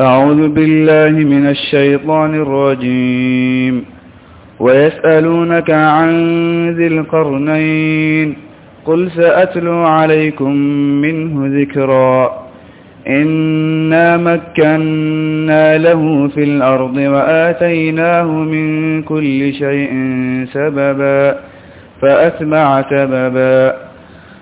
أعوذ بالله من الشيطان الرجيم. ويسألونك عن ذي القرنين. قل سأتلو عليكم منه ذكرا. إنا مكنا له في الأرض وآتيناه من كل شيء سببا. فأتبع سببا.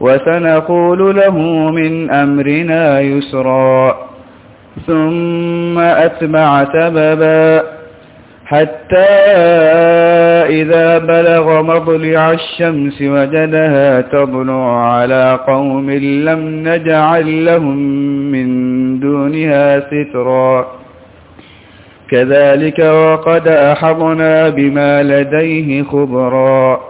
وسنقول له من أمرنا يسرا ثم أتبع سببا حتى إذا بلغ مطلع الشمس وجدها تطلع على قوم لم نجعل لهم من دونها سترا. كذلك وقد أحضنا بما لديه خبرا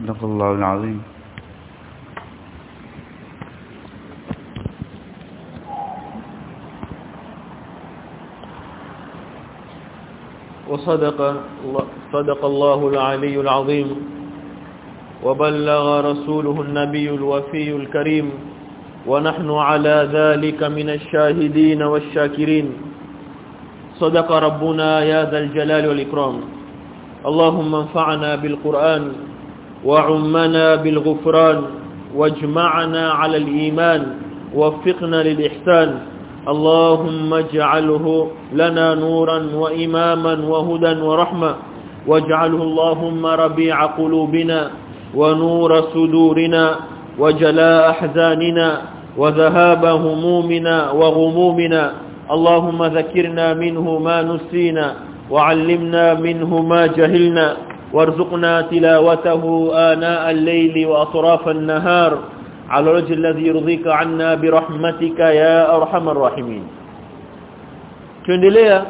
صدق الله العظيم. وصدق صدق الله العلي العظيم وبلغ رسوله النبي الوفي الكريم ونحن على ذلك من الشاهدين والشاكرين. صدق ربنا يا ذا الجلال والإكرام. اللهم انفعنا بالقرآن وعمنا بالغفران واجمعنا على الإيمان وفقنا للإحسان. اللهم اجعله لنا نورا وإماما وهدى ورحمة. واجعله اللهم ربيع قلوبنا ونور صدورنا وجلاء أحزاننا وذهاب همومنا وغمومنا. اللهم ذكرنا منه ما نسينا وعلمنا منه ما جهلنا. وارزقنا تلاوته آناء الليل وأطراف النهار على الوجه الذي يرضيك عنا برحمتك يا أرحم الراحمين. Tuendelea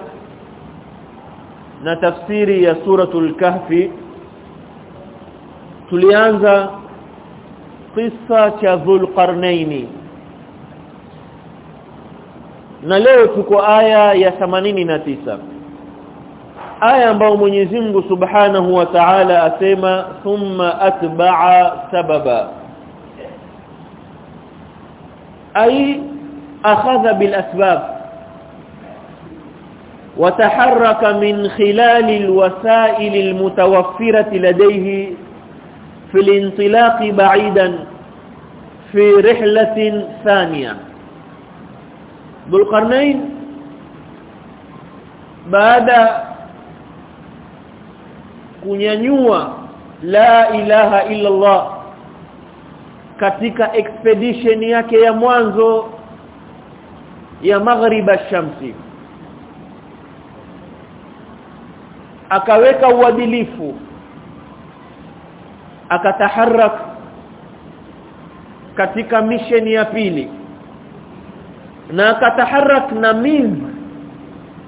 na tafsiri ya suratul kahfi tulianza kisa cha dhulqarnaini. Na leo tuko aya ya 89 aya ambayo Mwenyezi Mungu Subhanahu wa Ta'ala asema thumma atba'a sababa ay akhadha bil asbab وتحرك من خلال الوسائل المتوفرة لديه في الانطلاق بعيدا في رحلة ثانية ذو القرنين بعد kunyanyua la ilaha illa Allah katika expedition yake ya mwanzo ya maghriba shamsi akaweka uadilifu akataharak katika mission ya pili na akataharak na miz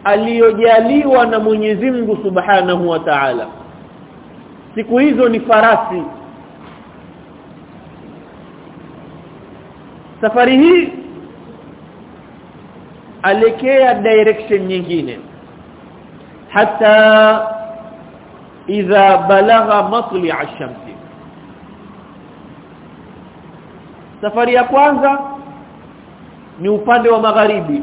aliyojaliwa na Mwenyezi Mungu Subhanahu wa Ta'ala siku hizo ni farasi. Safari hii alekea direction nyingine. Hata idha balagha matli' ash-shamsi safari ya kwanza ni upande wa magharibi.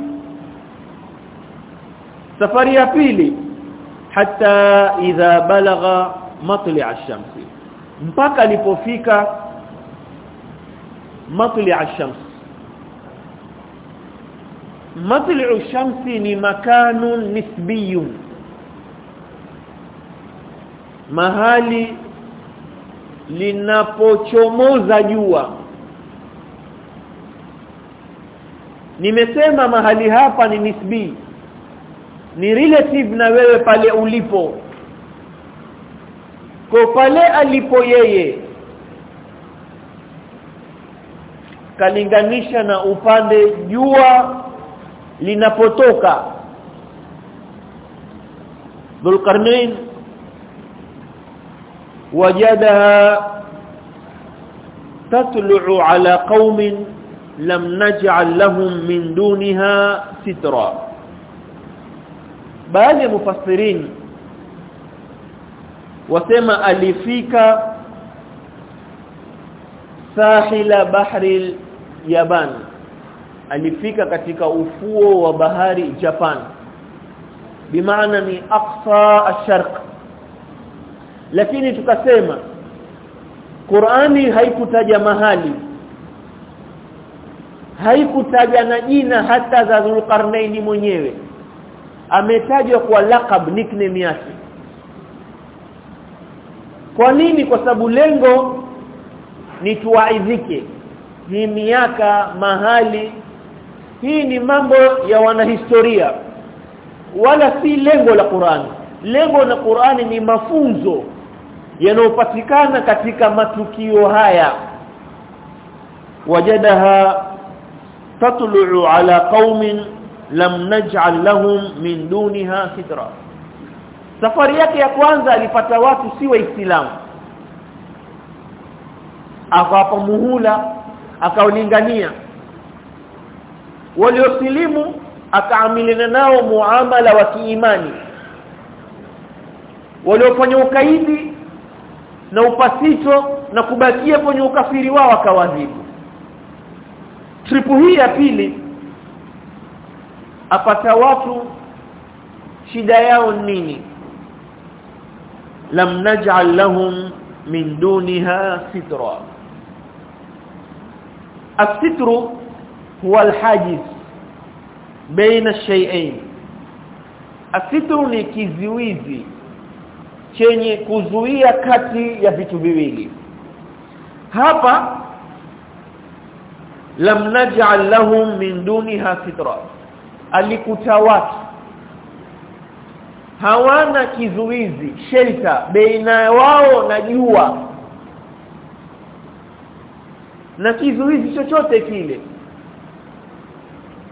Safari ya pili hata idha balagha matli' ash-shamsi. Mpaka alipofika matli' ash-shams matli' ash-shamsi ni makanun nisbiyun. Mahali linapochomoza jua. Nimesema mahali hapa ni nisbi. Ni relative na wewe pale ulipo kwa pale alipo yeye kalinganisha na upande jua linapotoka. Dhulqarnain wajadaha tatlu'u ala qaumin lam naj'al lahum min duniha sitra. Baadhi ya mufassirin wasema alifika sahila bahri yaban. Alifika katika ufuo wa bahari Japan. Bimaana ni aqsa ash-sharq. Lakini tukasema Qur'ani haikutaja mahali. Haikutaja na jina hata za Dhulqarnaini mwenyewe. Ametajwa kwa laqab nickname yake kwa nini? Kwa sababu lengo ni tuwaidhike. Ni miaka mahali. Hii ni mambo ya wanahistoria. Wala si lengo la Qur'ani lengo la Qur'ani ni mafunzo yanayopatikana katika matukio haya. Wajadaha tatlu'u ala qaumin lam naj'al lahum min duniha sitra safari yake ya kwanza alipata watu si waislamu. Akawapa muhula akaulingania. Waliosilimu akaamilina nao muamala wa kiimani. Waliofanya ukaidi na upasito na kubakia kwenye ukafiri wao akawadhibu tripu hii ya pili apata watu shida yao nini lam naj'al lahum min duniha sitra الستر هو الحاجز بين الشيئين الستر ni kiziwizi chenye kuzuia kati ya vitu viwili hapa lam naj'al lahum min duniha sitra alikuta watu hawana kizuizi shelter baina wao na jua. Na kizuizi chochote kile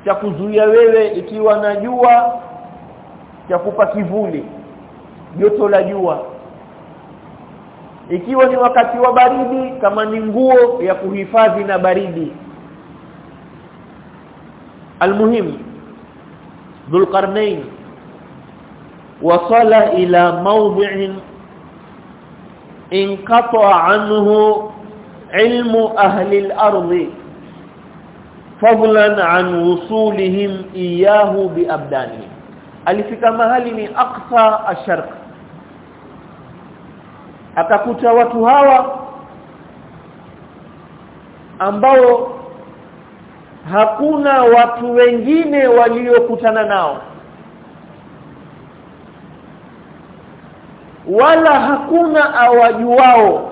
cha kuzuia wewe ikiwa na jua cha kupa kivuli joto la jua. Ikiwa ni wakati wa baridi kama ni nguo ya kuhifadhi na baridi. Almuhim dhulqarnain wasala ila mawdi'in inqata anhu ilmu ahli al-ardi fadlan an wusulihim iyahu biabdanihim alifika mahali ni aqsa ash-sharq. Akakuta watu hawa ambao hakuna watu wengine waliokutana nao wala hakuna awajuao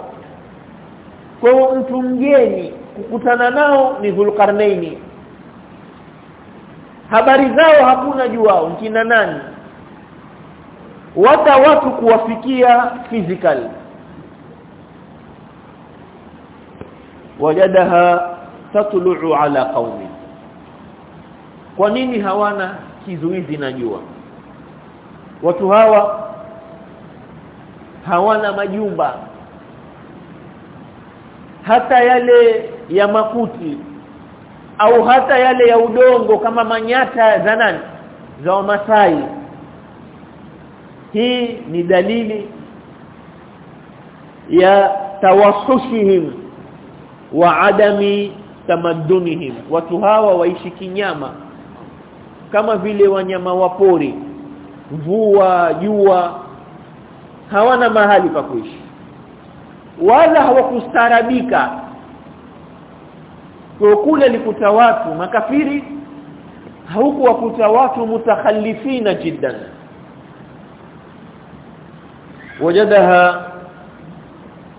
kwa mtu mgeni kukutana nao ni Dhulqarnaini. Habari zao hakuna juao kina nani? Wata watu kuwafikia physical. Wajadaha tatlu'u ala qaumi kwa nini hawana kizuizi na jua? Watu hawa hawana majumba. Hata yale ya makuti au hata yale ya udongo kama manyata za nani? Za Wamasai. Hii ni dalili ya tawassushihim wa adami tamaddunihim. Watu hawa waishi kinyama kama vile wanyama wapori mvua jua hawana mahali pa kuishi. Wala hawakustarabika. Kule likuta watu makafiri huku wakuta watu mutakhallifina jiddan. Wajadaha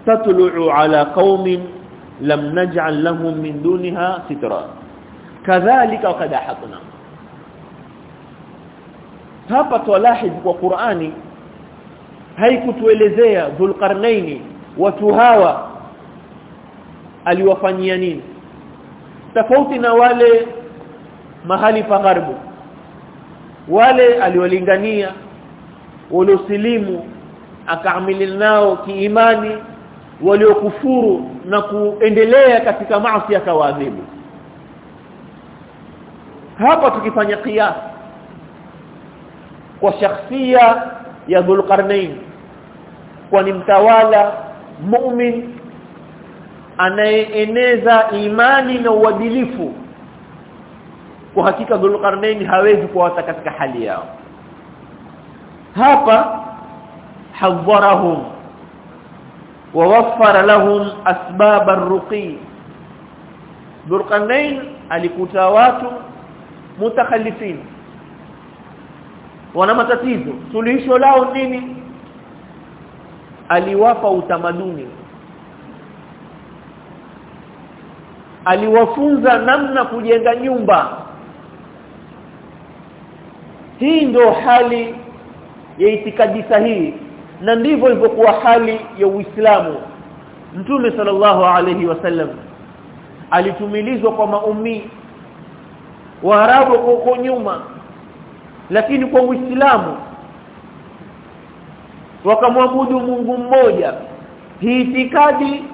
tatlu'u ala qaumin lam naj'al lahum min dunha sitra. Kadhalika wakad ahatna hapa twalahid kwa Qur'ani haikutuelezea dhulqarnaini watu hawa aliwafanyia nini. Tofauti na wale mahali pa gharbu. Wale aliolingania waliosilimu akaamili nao kiimani waliokufuru na kuendelea katika maasi akawaadhibu hapa tukifanya kiasi kwa shakhsia ya Dhulqarnain kwani mtawala mu'min anayeeneza imani na uadilifu. Kwa hakika Dhulqarnain hawezi kuwata katika hali yao. Hapa hadharahum wa waffara lahum asbab ar-ruqi. Dhulqarnain alikuta watu mutakhallifin. Wana matatizo. Suluhisho lao nini? Aliwapa utamaduni. Aliwafunza namna kujenga nyumba. Hii ndio hali ya itikadi sahihi na ndivyo ilivyokuwa hali ya Uislamu. Mtume sallallahu alayhi wasallam alitumilizwa kwa maumi Waarabu huko nyuma lakini kwa Uislamu wakamwabudu Mungu mmoja. Hii itikadi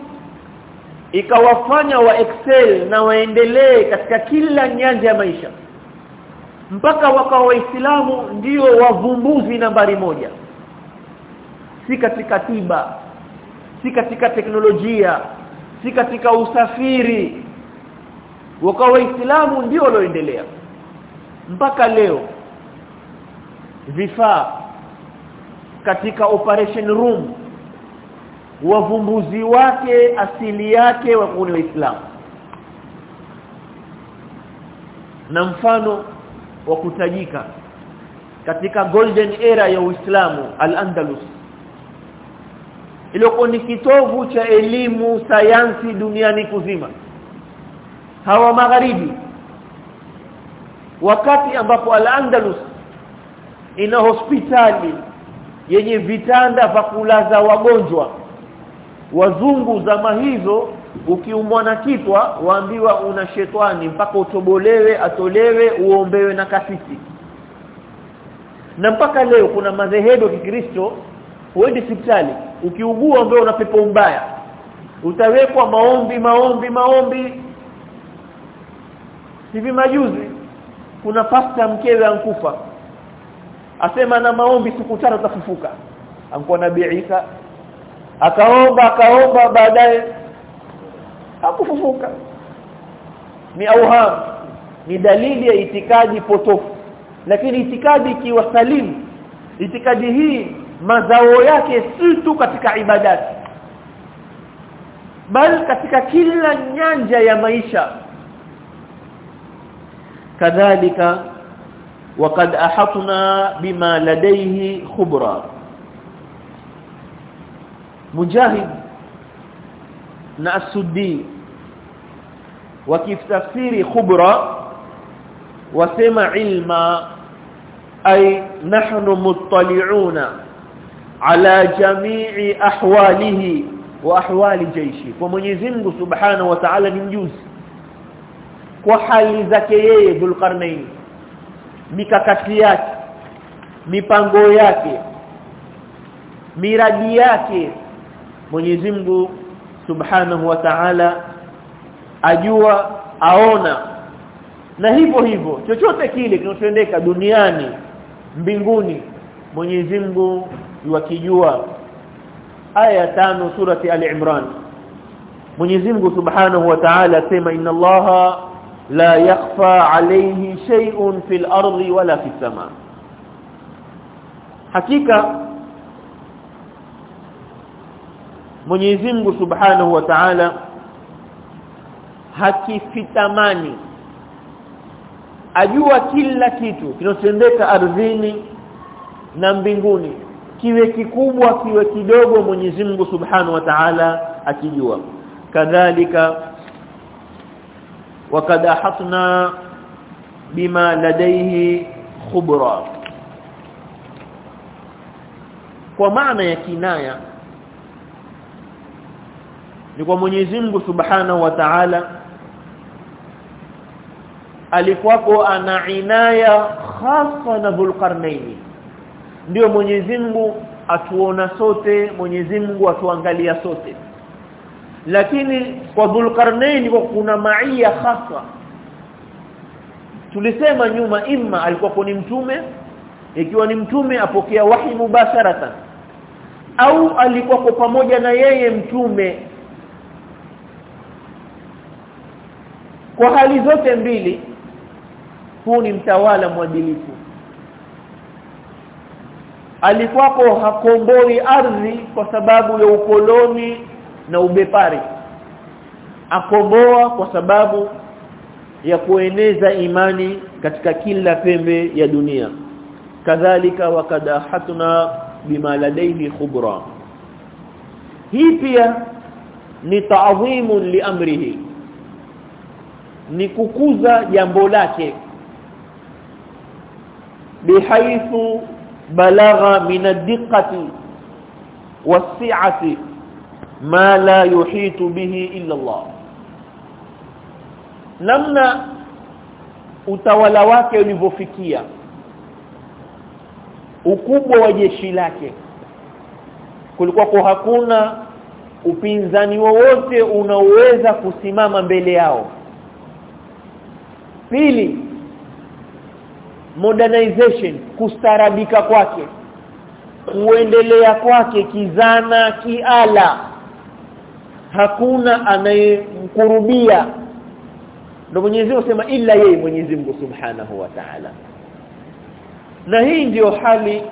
ikawafanya wa excel na waendelee katika kila nyanja ya maisha. Mpaka wakawa waislamu ndio wavumbuzi nambari moja. Si katika tiba si katika teknolojia si katika usafiri. Wakawa waislamu ndio walioendelea. Mpaka leo vifaa katika operation room. Wavumbuzi wake asili yake wa kuni waislamu na mfano wa kutajika katika golden era ya Uislamu al-Andalus. Ilikuwa ni kitovu cha elimu sayansi duniani kuzima. Hawa magharibi wakati ambapo al-Andalus ina hospitali yenye vitanda vya kulaza wagonjwa. Wazungu zama hizo ukiumwa na kitwa waambiwa una shetani mpaka utobolewe atolewe uombewe na kasisi. Na mpaka leo kuna madhehebu ya Kikristo huendi hospitali ukiugua ambaye una pepo mbaya. Utawekwa maombi maombi maombi. Hivi majuzi kuna pasta mkewe ankufa asema na maombi siku tano tafufuka. Ankuwa nabii Isa. Akaomba akaomba baadaye hakufufuka. Ni auham ni dalili ya itikadi potofu. Lakini itikadi ikiwa salimu itikadi hii mazao yake si tu katika ibadati bali katika kila nyanja ya maisha. Kadhalika وقد احطنا بما لديه خبرا mujahid na as-suddi wakitafsiri khubra wasema ilma ay nahnu muttali'una ala jami'i ahwalihi wa ahwali jaishi kwa Mwenyezi Mungu Subhanahu wa Ta'ala ni mjuzi kwa hali zake yeye Dhulqarnain mikakati yake mipango yake miradi yake. Mwenyezi Mungu Subhanahu wa Ta'ala ajua aona. Na hivyo hivyo chochote kile kinachotendeka duniani mbinguni Mwenyezi Mungu yuakijua. Aya ya tano surati al-Imran. Mwenyezi Mungu Subhanahu wa Ta'ala sema inna Allaha la yakhfa alayhi shay'un fil ardi wala fis sama hakika Mwenyezi Mungu Subhanahu wa Ta'ala hakifitamani. Ajua kila kitu kinachotendeka ardhini na mbinguni. Kiwe kikubwa kiwe kidogo Mwenyezi Mungu Subhanahu wa Ta'ala akijua. Kadhalika wakad احطنا بما لديه خبرا. Kwa maana ya kinaya ni kwa Mwenyezi Mungu Subhanahu wa Ta'ala ana inaya hasa na Dhulqarnain. Ndio Mwenyezi Mungu atuona sote Mwenyezi Mungu atuangalia sote lakini kwa Dhulqarnain kuna maia hasa tulisema nyuma imma alikuwa ni mtume ikiwa ni mtume apokea wahi mubasharatan au alikuwa pamoja na yeye mtume. Kwa hali zote mbili huu ni mtawala mwadilifu. Alikuwapo hakomboi ardhi kwa sababu ya ukoloni na ubepari akomboa kwa sababu ya kueneza imani katika kila pembe ya dunia. Kadhalika wakadahatuna bima ladaihi khubra. Hii pia ni ta'dhimu liamrihi ni kukuza jambo lake. Bihaithu balagha min ad-diqqati was-si'ati ma la yuhitu bihi illa Allah. Namna utawala wake ulivyofikia ukubwa wa jeshi lake kulikuwa kwa hakuna upinzani wowote unaoweza kusimama mbele yao. Pili modernization kustarabika kwake kuendelea kwake kizana kiala hakuna anayemkurubia. Ndio Mwenyezi Mungu sema ila yeye Mwenyezi Mungu Subhanahu wa Ta'ala. Na hii ndiyo hali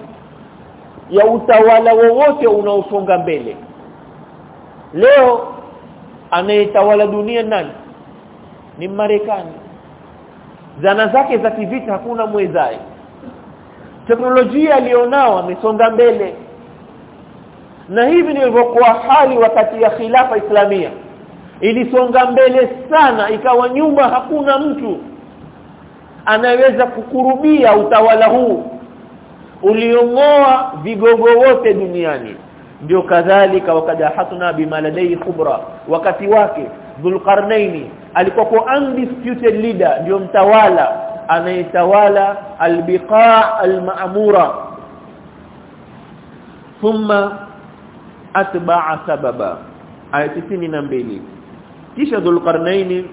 ya utawala wowote unaosonga mbele. Leo anayetawala dunia nani? Ni Marekani. Zana zake za kivita hakuna mwezae teknolojia alionao amesonga mbele na hivi nilivyokuwa hali wakati ya khilafa islamia. Ilisonga mbele sana ikawa nyuma hakuna mtu anaweza kukurubia utawala huu uliongoa vigogo wote duniani. Ndio kadhalika wakada hatuna bimaladai khubra wakati wake dhulqarnaini alikuwa kwa undisputed leader ndio mtawala anayetawala albiqa almaamura thumma atba'a sababa. Aya mbili. Kisha dhulqarnaini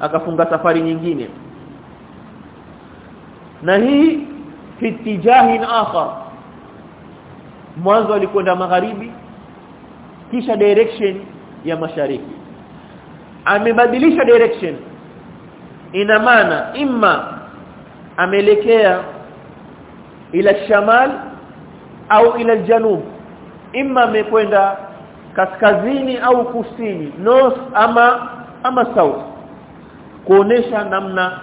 akafunga safari nyingine. Na hii fi tijahin akhar mwanzo alikwenda magharibi kisha direction ya mashariki. Amebadilisha direction. Ina maana imma ameelekea ila shamal au ila janub imma amekwenda kaskazini au kusini north ama ama south kuonesha namna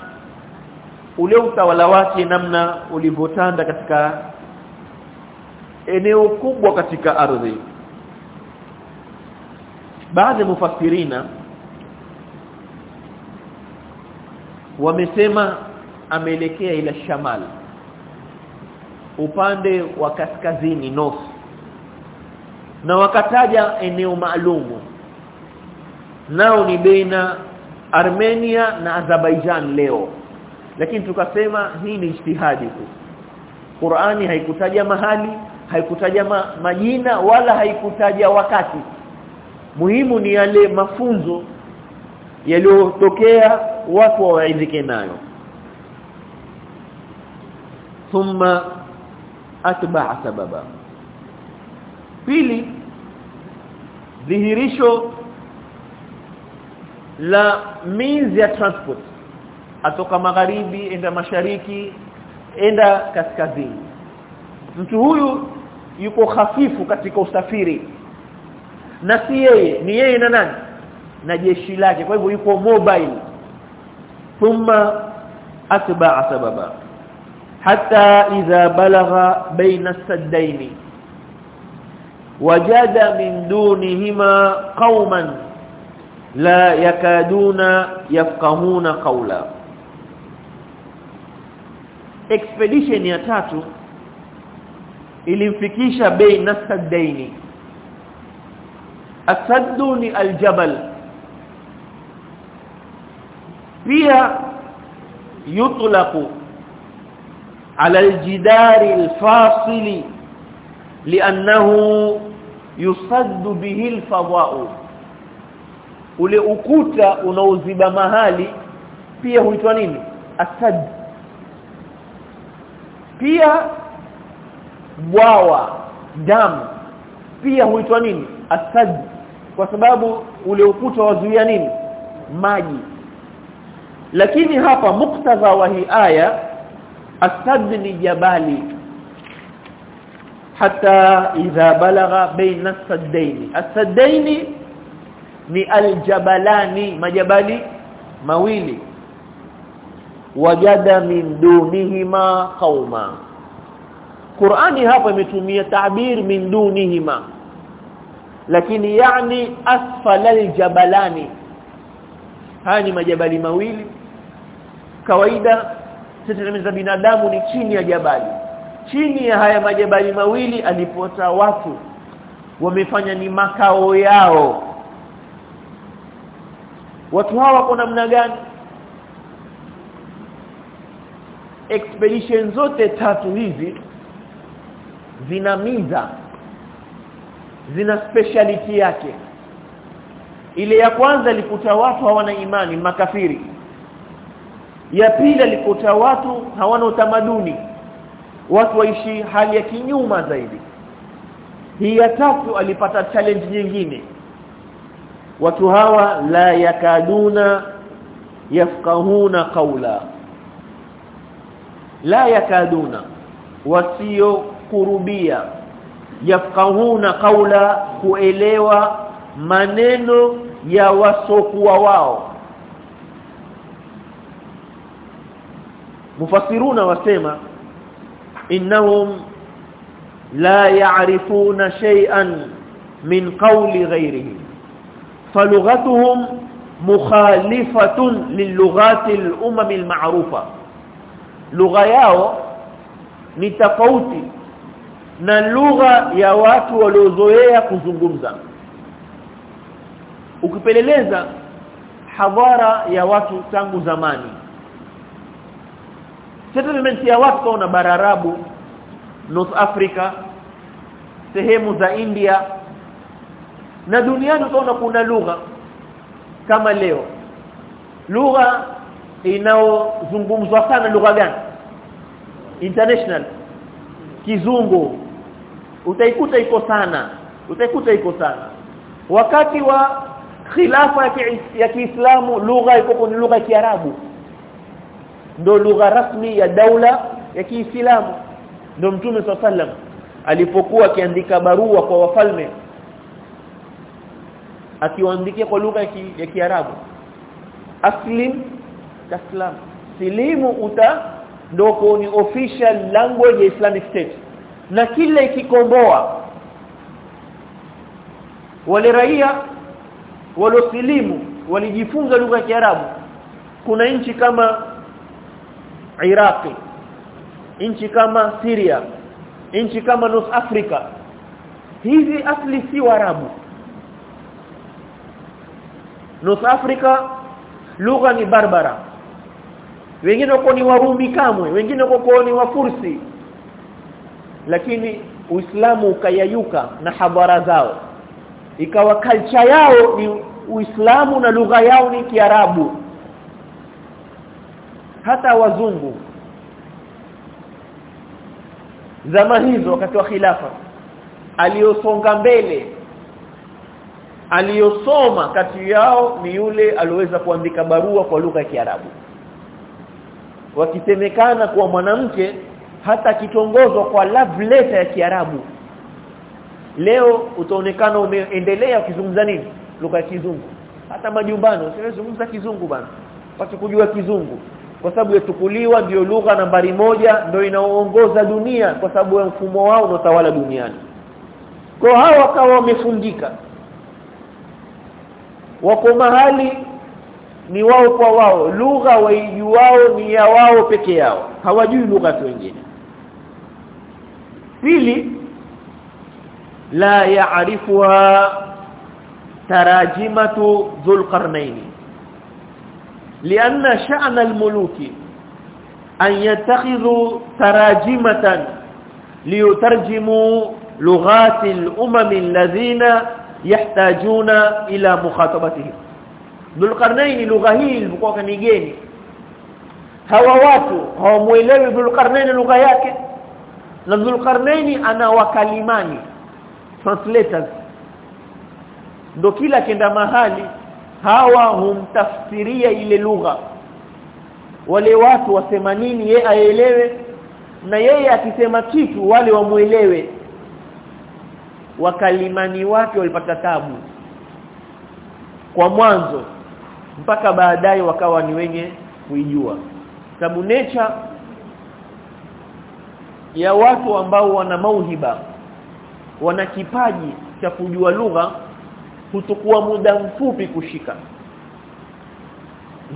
ule utawala wake namna ulivotanda katika eneo kubwa katika ardhi. Baadhi ya mufassirina wamesema ameelekea ila shamal upande wa kaskazini north na wakataja eneo maalumu nao ni baina Armenia na Azerbaijan leo. Lakini tukasema hii ni ijtihadi tu. Qur'ani haikutaja mahali haikutaja ma, majina wala haikutaja wakati. Muhimu ni yale mafunzo yaliyotokea watu waidhike nayo. Thumma atba'a sababa pili dhihirisho la means ya transport. Atoka magharibi enda mashariki enda kaskazini. Mtu huyu yuko hafifu katika usafiri. Na si yeye ni yeye na nani? Na jeshi lake. Kwa hivyo yuko mobile. Thumma atba'a sababa. Hatta idha balagha baina as-saddaini wajada min dunihima qauman la yakaduna yafqahuna qawla expedition ya tatu ilimfikisha baina saddaini asaddu ni aljabal pia yutlaqu ala aljidari alfasili li'annahu yusaddu bihi alfadha'u. Ule ukuta unaoziba mahali pia huitwa nini? Asad. Pia bwawa damu pia huitwa nini? Asad. Kwa sababu ule ukuta wazuia nini? Maji. Lakini hapa muktadha wa hii aya asad ni jabali hata idha balagha baina as-saddaini. As-saddaini ni aljabalani majabali mawili. Wajada min dunihima qauma Qur'ani hapa imetumia tabir min dunihima. Lakini yani asfala aljabalani. Haya ni majabali mawili. Kawaida sisi za binadamu ni chini ya jabali chini ya haya majabali mawili alipota watu wamefanya ni makao yao. Watu hawa kwa namna gani? Expedition zote tatu hizi zina miza zina speciality yake. Ile ya kwanza ilikuta watu hawana imani makafiri. Ya pili ilikuta watu hawana utamaduni watu waishi hali ya kinyuma zaidi. Hii ya tatu alipata challenge nyingine. Watu hawa la yakaduna yafqahuna qawla. La yakaduna wasio kurubia yafqahuna qawla kuelewa maneno ya wasokuwa wao. Mufasiruna wasema innahum la ya'rifuna shay'an min qawli ghayrihim falughatuhum mukhalifatun lilughati al-umam al-ma'rufa lugha yao ni tofauti na lugha ya watu waliozoea kuzungumza ukipeleleza hadhara ya watu tangu zamani settlement ya watu kuna bara Arabu North Africa sehemu za India na duniani utaona kuna lugha kama leo. Lugha inaozungumzwa sana lugha gani? International. Kizungu. Utaikuta iko sana. Utaikuta iko sana. Wakati wa khilafa ya Kiislamu lugha iko ni lugha ya Kiarabu ndio lugha rasmi ya daula ya Kiislamu. Ndo Mtume SAW alipokuwa akiandika barua kwa wafalme akiwaandikia kwa lugha ya Kiarabu. Aslim taslam. Silimu uta ndoko ni official language ya Islamic State. Na kila ikikomboa wale raia walosilimu walijifunza lugha ya Kiarabu. Kuna nchi kama Iraqi nchi kama Syria nchi kama North Africa. Hizi asli si Waarabu. North Africa lugha ni Barbara. Wengine wako ni Warumi kamwe wengine wako ni Wafursi. Lakini Uislamu ukayayuka na habara zao. Ikawa kalcha yao ni Uislamu na lugha yao ni Kiarabu hata wazungu. Zama hizo wakati wa khilafa aliyosonga mbele aliyosoma kati yao ni yule aliweza kuandika barua kwa lugha ya Kiarabu. Wakisemekana kuwa mwanamke hata kitongozwa kwa love letter ya Kiarabu. Leo utaonekana umeendelea ukizungumza nini? Lugha ya kizungu. Hata majumbani usiwezungumza kizungu bana pasi kujua kizungu kwa sababu yatukuliwa ndio lugha nambari moja ndio inaoongoza dunia kwa sababu ya mfumo wao unaotawala duniani. Kwa hao wakawa wamefundika. Wako mahali ni wao kwa wao. Lugha waijuao ni ya wao peke yao. Hawajui lugha wengine. Pili la yaarifuha tarajimatu dhulqarnaini لأن شأن الملوك أن يتخذوا تراجمة ليترجموا لغات الأمم الذين يحتاجون إلى مخاطبتهم. ذو القرنين لغه هي ilikuwa kanigeni hawa watu hawamuelewi ذو القرنين لغة ذو القرنين أنا وكلماني translators ndo kila kenda mahali hawa humtafsiria ile lugha. Wale watu wasema nini yeye aelewe na yeye akisema kitu wale wamuelewe wakalimani wake walipata tabu. Kwa mwanzo mpaka baadaye wakawa ni wenye kuijua. Sababu nature ya watu ambao wana mauhiba wana kipaji cha kujua lugha hutokuwa muda mfupi kushika.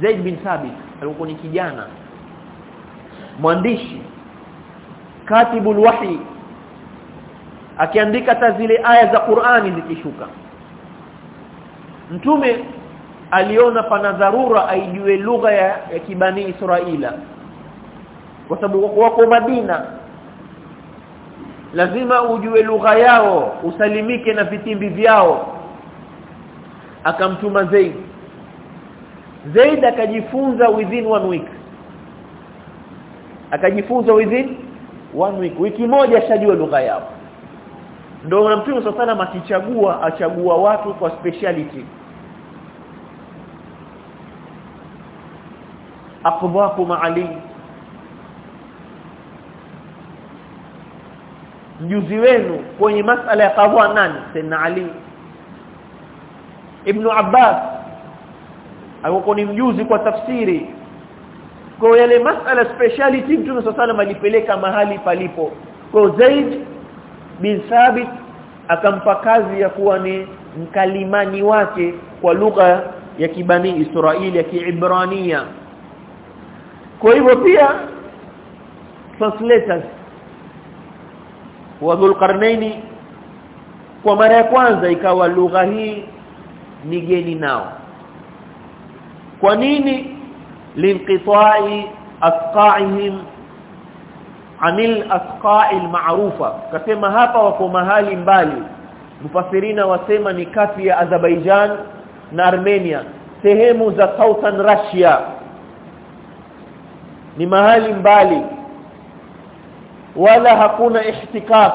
Zaid bin Thabit alikuwa ni kijana mwandishi katibul wahi akiandika hata zile aya za Qur'ani zikishuka. Mtume aliona pana dharura aijue lugha ya, ya kibani Israila kwa sababu wako Madina. Lazima ujue lugha yao usalimike na vitimbi vyao akamtuma Zaid. Zaid akajifunza within one week. Akajifunza within one week. Wiki moja ashajua lugha yao. Ndio mtume sana makichagua achagua watu kwa speciality. Aqdhakum ali. Mjuzi wenu kwenye masala ya qadha nani? Sayyidina ali ibn abbas. Alikuwa ni mjuzi kwa tafsiri. Kwa yale masala speciality mtume sallallahu alipeleka mahali palipo. Kwa Zaid bin Thabit akampa kazi ya kuwa ni mkalimani wake kwa lugha ya kibani Israeli ya Kiibrania. Kwa hivyo pia translators wa Dhulqarnaini kwa mara ya kwanza ikawa lugha hii ni geni nao. Kwa nini? Linqita'i asqa'ihim anil asqa'i alma'rufa. Kasema hapa wako mahali mbali. Mufasirina wasema ni kati ya Azerbaijan na Armenia sehemu za Southern Russia. Ni mahali mbali. Wala hakuna ihtikak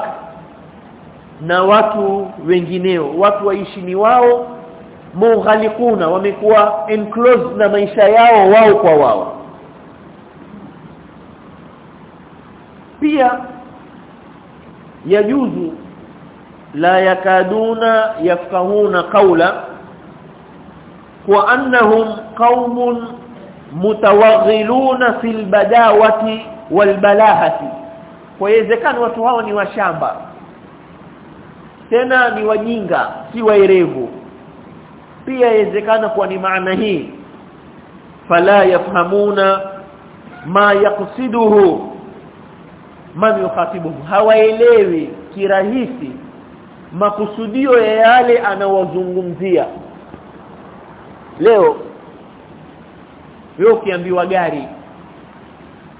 na watu wengineo. Watu waishi ni wao mughalikuna wamekuwa enclosed na maisha yao wao kwa wao. Pia yajuzu la yakaduna yafkahuna qawla wa annahum qaumun mutawaghiluna fil badawati wal balahati. Kwa watu hao ni washamba tena ni wajinga si waerevu pia inawezekana kuwa ni maana hii. Fala yafhamuna ma yaqsiduhu man yukhatibuhu. Hawaelewi kirahisi makusudio ya yale anawazungumzia. Leo wewe ukiambiwa gari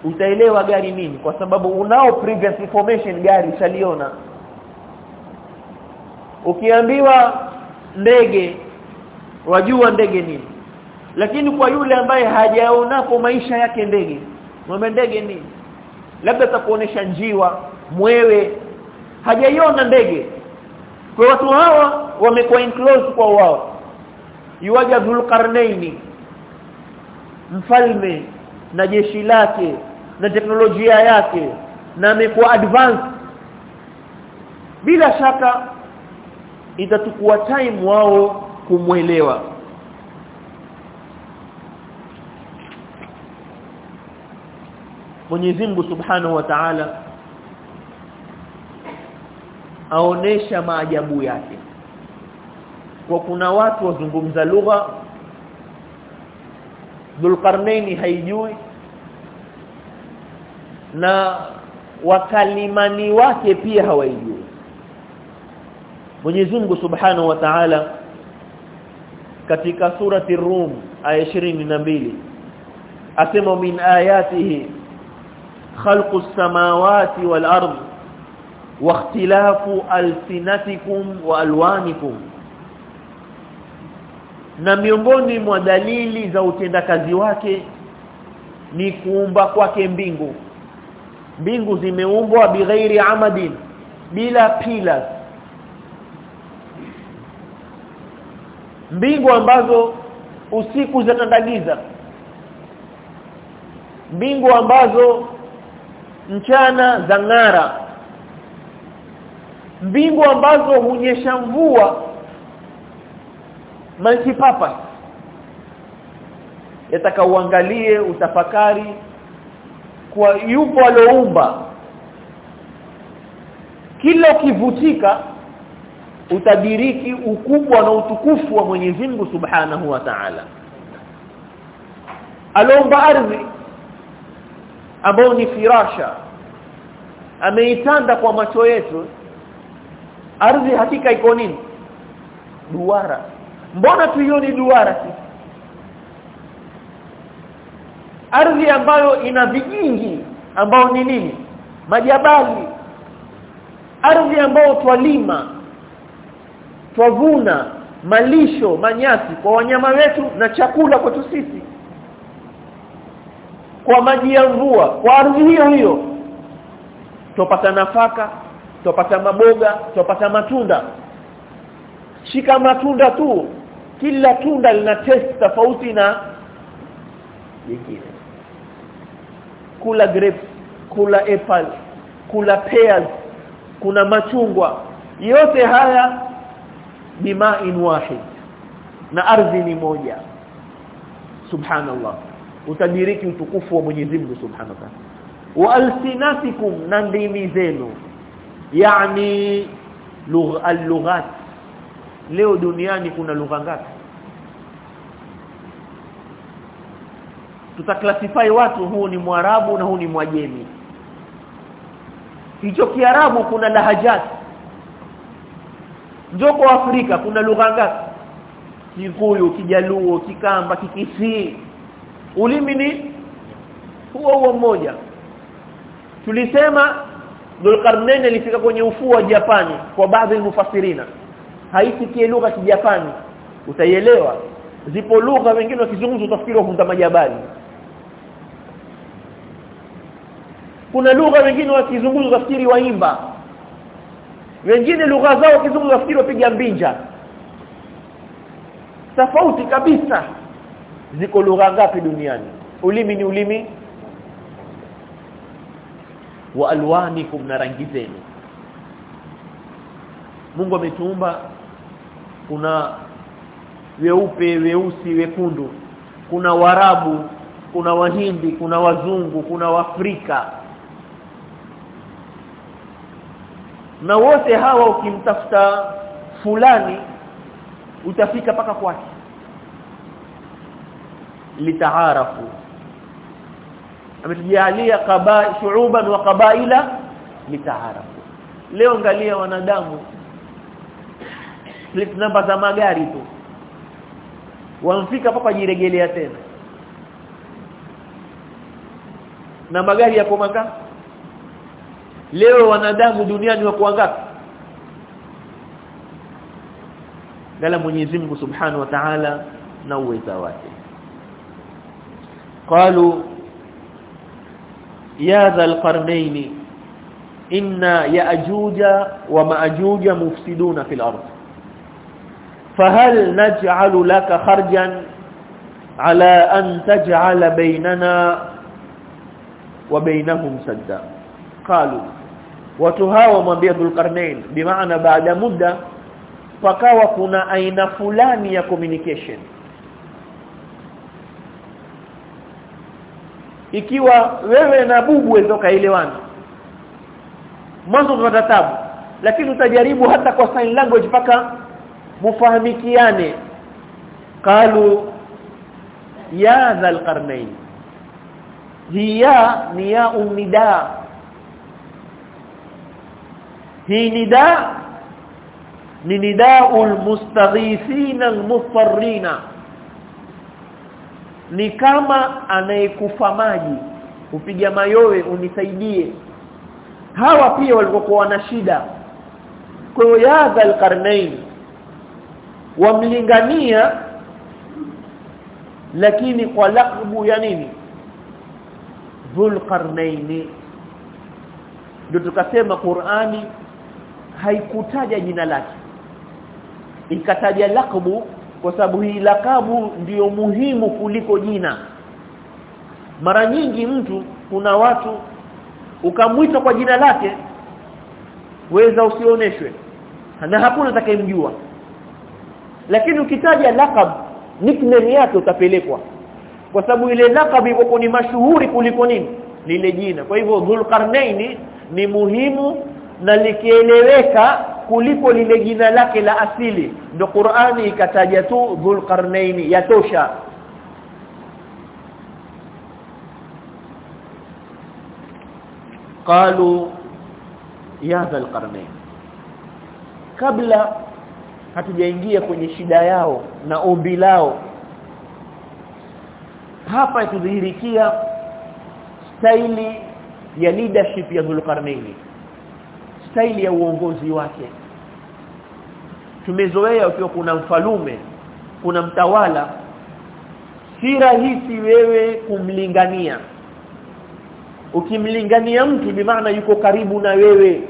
utaelewa gari nini? Kwa sababu unao previous information gari utaliona ukiambiwa ndege wajua ndege nini. Lakini kwa yule ambaye hajaonapo maisha yake ndege mwambie ndege nini? Labda atakuonesha njiwa mwewe hajaiona ndege. Kwa watu hawa wamekuwa enclosed kwa wao. Yuwaja dhulqarnaini mfalme na jeshi lake na teknolojia yake na amekuwa advanced. Bila shaka itatukua time wao kumwelewa. Mwenyezi Mungu Subhanahu wa Ta'ala aonesha maajabu yake. Kwa kuna watu wazungumza lugha Dhulqarnaini haijui na wakalimani wake pia hawaijui. Mwenyezi Mungu Subhanahu wa Ta'ala katika surati Rum aya 22 asema min ayatihi khalqu samawati wal ard wa ikhtilafu alsinatikum wa alwanikum. Na miongoni mwa dalili za utendakazi wake ni kuumba kwake mbingu. Mbingu zimeumbwa bighairi amadin bila pillars mbingu ambazo usiku zatandagiza mbingu ambazo mchana za ng'ara mbingu ambazo hunyesha mvua. Multipurpose yataka uangalie utafakari kwa yupo alioumba kila ukivutika utadiriki ukubwa na utukufu wa Mwenyezi Mungu Subhanahu wa Ta'ala. Alomba ardhi ambao ni firasha ameitanda kwa macho yetu. Ardhi hakika iko nini? Duara. Mbona tuioni duara sisi? Ardhi ambayo ina vijingi ambao ni nini? Majabali. Ardhi ambayo twalima twavuna malisho manyasi kwa wanyama wetu na chakula kwetu sisi. Kwa maji ya mvua kwa ardhi hiyo hiyo. Tupata nafaka tupata maboga tupata matunda. Shika matunda tu. Kila tunda lina test tofauti na lingine. Kula grapes kula apple kula pears kuna machungwa. Yote haya bima'in wahid. Na ardhi ni moja. Subhanallah. Utadiriki utukufu wa Mwenyezi Mungu subhanahu wa alsinatikum na ndimi zenu. Yani lugha al-lughat. Leo duniani kuna lugha ngapi? Tutaclassify watu huu ni mwarabu na huu ni mwajemi. Hicho kiarabu kuna lahajat njoko Afrika kuna lugha ngapi? Kikuyu Kijaluo Kikamba Kikisii. Ulimi ni huo huo mmoja. Tulisema Dhulqarnain ilifika kwenye ufuo wa Japani kwa baadhi ya mufasirina. haisikie lugha ya Japani utaielewa. Zipo lugha wengine wakizungumza utafikiri wafunza majabali. Kuna lugha wengine wakizungumza utafikiri waimba wengine lugha zao wakizungumza nafikiri wapiga mbinja. Tofauti kabisa. Ziko lugha ngapi duniani? Ulimi ni ulimi? Wa alwanikum na rangi zenu. Mungu ametuumba. Kuna weupe weusi wekundu. Kuna warabu kuna wahindi kuna wazungu kuna waafrika na wote hawa ukimtafuta fulani utafika paka kwake. Litaarafu. Ametujalia qaba shu'uban wa qabaila litaarafu. Leo angalia wanadamu. Plate namba za magari tu. Wamfika papa jiregelea tena. Na magari yako manga leo wanadamu duniani wako wangapi? Gala Mwenyezi Mungu Subhanahu wa Ta'ala na uweza wake. قالوا يا ذا القرنين إن يأجوج ومأجوج مفسدون في الأرض فهل نجعل لك خرجا على أن تجعل بيننا وبينهم سدا قالوا watu hao wamwambia Dhulqarnain bimaana baada muda pakawa kuna aina fulani ya communication. Ikiwa wewe na bubu waweza kaelewana mwanzo utapata tabu lakini utajaribu hata kwa sign language paka mufahamikiane. Qalu ya dhalqarnain hiya ni ya umida hi nida ni nidaul mustaghithina almufarrina ni kama anayekufa maji upiga mayowe unisaidie. Hawa pia walikuwa na shida. Kwa hiyo ya dhalqarnain wamlingania lakini kwa lakbu ya nini? Dhulqarnain ndio tukasema Qur'ani haikutaja jina lake. Ikataja lakabu kwa sababu hii lakabu ndiyo muhimu kuliko jina. Mara nyingi mtu kuna watu ukamwita kwa jina lake weza usioneshwe. Na hakuna atakayemjua. Lakini ukitaja lakab nickname yake utapelekwa. Kwa sababu ile lakab iko ni mashuhuri kuliko nini? Lile jina. Kwa hivyo dhulqarnaini ni muhimu na likieleweka kuliko lile jina lake la asili. Ndio Qur'ani ikataja tu dhulqarnaini yatosha qalu ya dhulqarnain. Kabla hatujaingia kwenye shida yao na ombi lao hapa itudhihirikia staili ya leadership ya dhulqarnaini staili ya uongozi wake. Tumezoea ukiwa kuna mfalume kuna mtawala si rahisi wewe kumlingania. Ukimlingania mtu bi maana yuko karibu na wewe.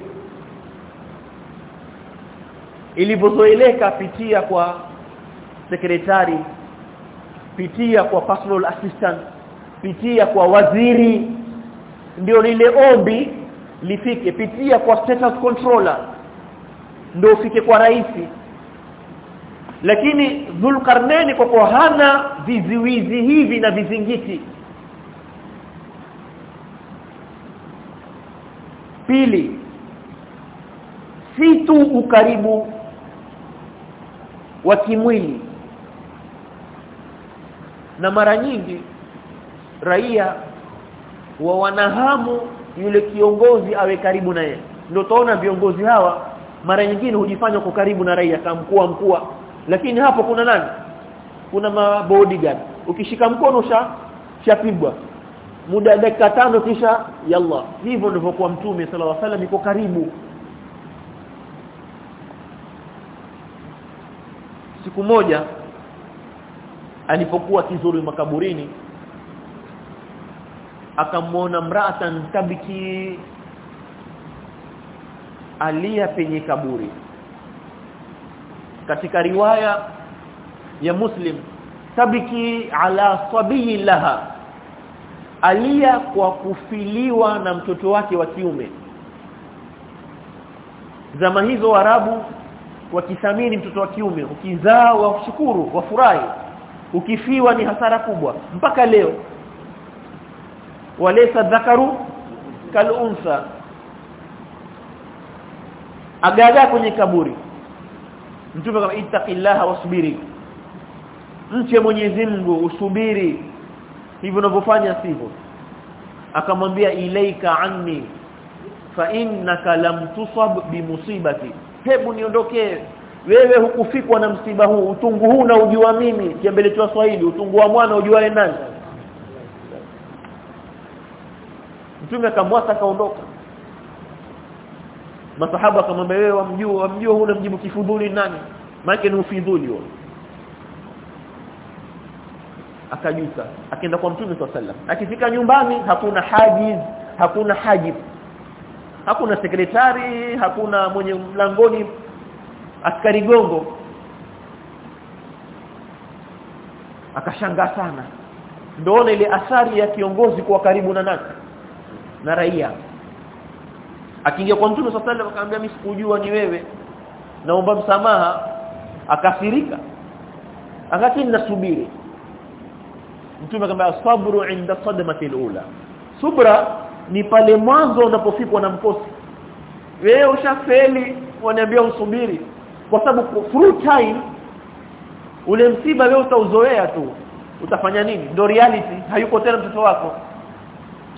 Ilivyozoeleka pitia kwa sekretari pitia kwa personal assistant pitia kwa waziri ndio lile ombi lifike pitia kwa status controller ndio ufike kwa rais lakini Dhulqarnain kwa kwa hana viziwizi hivi na vizingiti. Pili si tu ukaribu wa kimwili. Na mara nyingi raia wa wanahamu yule kiongozi awe karibu na yeye. Ndio utaona viongozi hawa mara nyingine hujifanya kwa karibu na raia kama mkuu mkuu lakini hapo kuna nani? Kuna ma bodyguard. Ukishika mkono sha shapigwa muda dakika tano kisha yalla hivyo ndivyo kwa mtume sallallahu alaihi wasallam iko karibu. Siku moja alipokuwa kizuri makaburini akamwona mraatan tabiki alia penye kaburi. Katika riwaya ya muslim tabiki ala sabiyi laha alia kwa kufiliwa na mtoto wake wa kiume. Zama hizo warabu wakithamini mtoto wa kiume ukizaa washukuru wafurahi. Ukifiwa ni hasara kubwa. Mpaka leo walaysa dhakaru kalunsa. Agaga kwenye kaburi. Mtume kama ittaqillaha wasbiri. Mche Mwenyezi Mungu usubiri hivyo unavyofanya sivyo akamwambia ilaika anni. Fa innaka lam tusab bimusibati hebu niondokee wewe hukufikwa na msiba huu. Utungu huu na ujua mimi. Kiambele cha Swahili utungu wa mwana ujua nani mtume akamwasa akaondoka. Masahaba akamwambia wewe wamjua wamjua huna mjibu kifudhuli nani? Maana ni ufidhuli huo. Akajuta. Akaenda kwa mtume swalla sallam akifika nyumbani hakuna hajiz hakuna hajib hakuna sekretari hakuna mwenye mlangoni askari gongo. Akashangaa sana. Ndoona ile athari ya kiongozi kuwa karibu na nani na raia. Akiingia kwa mtume sallallahu leo akamwambia mimi sikujua ni wewe. Naomba msamaha. Akafirika akati nasubiri mtume akamwambia sabru inda sadmati ula. Subra ni pale mwanzo unapofikwa na mkosi. Wewe ushafeli waniambia usubiri. Kwa sababu through time ule msiba wewe utauzoea tu. Utafanya nini? Ndio reality. Hayuko tena mtoto wako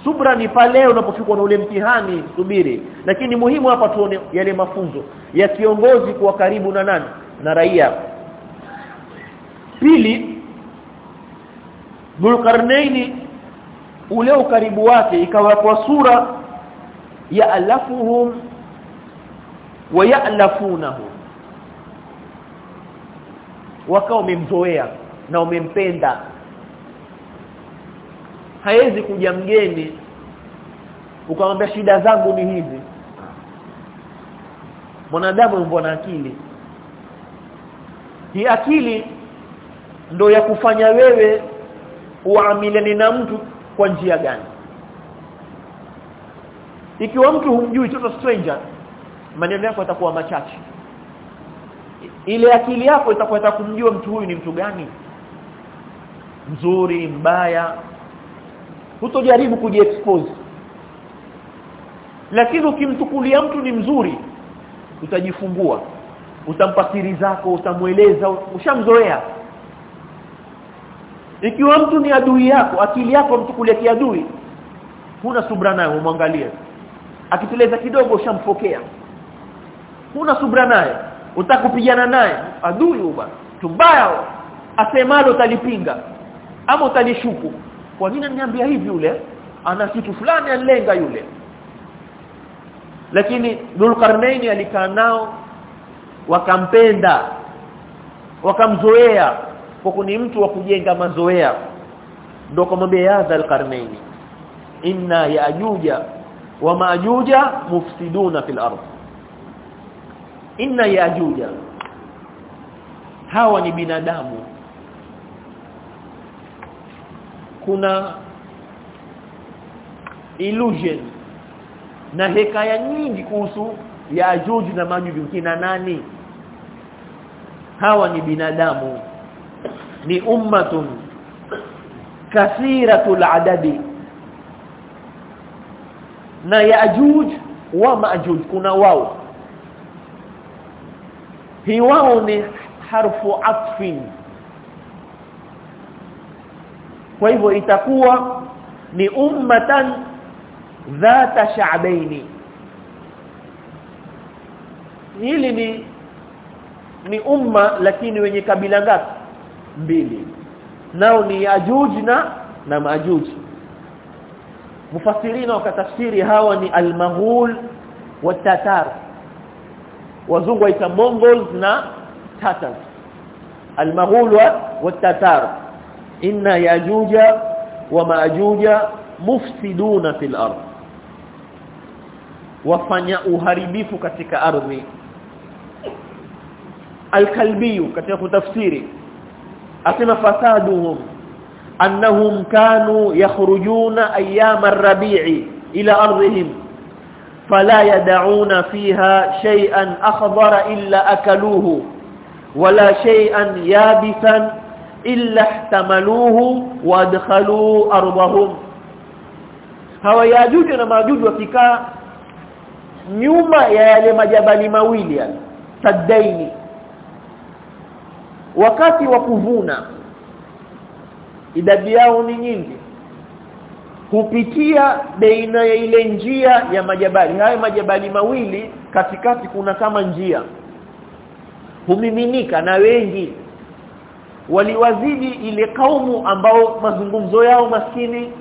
subra ni pale unapofikwa na ule mtihani subiri. Lakini muhimu hapa tuone yale mafunzo ya kiongozi kuwa karibu na nani? Na raia. Pili Dhulqarnaini ule ukaribu wake ikawa kwa sura ya alafuhum wa ya'lafunahu. Wakao wamemzoea na wamempenda haiwezi kuja mgeni. Ukamwambia shida zangu ni hizi. Mwanadamu mbona akili. Hii akili ndo ya kufanya wewe uamiliane na mtu kwa njia gani? Ikiwa mtu humjui toto stranger maneno yako yatakuwa machache. Ile akili yako itakuwa kumjua mtu huyu ni mtu gani? Mzuri mbaya hutojaribu kujiexpose. Lakini ukimtukulia mtu ni mzuri utajifungua utampa siri zako utamweleza ushamzoea. Ikiwa mtu ni adui yako akili yako mtukulia kiadui huna subra naye umwangalie. Akiteleza kidogo ushampokea. Huna subra naye utakupigana naye. Adui uba tumbaya asemalo utalipinga ama utalishuku kwa nini ananiambia hivi yule? Ana kitu fulani anlenga yule. Lakini Dhulqarnain alikaa nao wakampenda wakamzoea kwa kuni mtu wa kujenga mazoea. Ndio kumwambia ya Dhulqarnain inna yaajuja wa maajuja mufsiduna fil ardh inna yaajuja hawa ni binadamu kuna illusion na hekaya nyingi kuhusu Yajuj na Majuj kina nani? Hawa ni binadamu. Ni ummatun kathiratul adadi. Na Yajuj wa Majuj kuna wao. Hii wao ni harfu atfin kwa hivyo itakuwa ni ummatan dhata sha'baini. Hili ni ni umma lakini wenye kabila ngapi? Mbili. Nao ni yajuj na na majuj. Mufassirina wakatafsiri hawa ni almahul watatar wazungu waita mongols na tatars. Almaghul watatar inna yajuja wa majuja mufsiduna fil ardh wafanya uharibifu katika ardhi alkalbi katika kutafsiri asema fasaduhum annahum kanu yakhrujuna ayyam ar-rabi'i ila ardhihim fala yad'una fiha shay'an akhdara illa akaluhu wala shay'an yabisan illa ihtamaluhu wa ardhahum hawa yajuju na majuju wakikaa nyuma ya yale majabali mawili yale tadaini wakati wa kuvuna idadi yao ni nyingi. Hupitia baina ya ile njia ya majabali. Hayo majabali mawili katikati kuna kama njia. Humiminika na wengi waliwazidi ile kaumu ambao mazungumzo yao maskini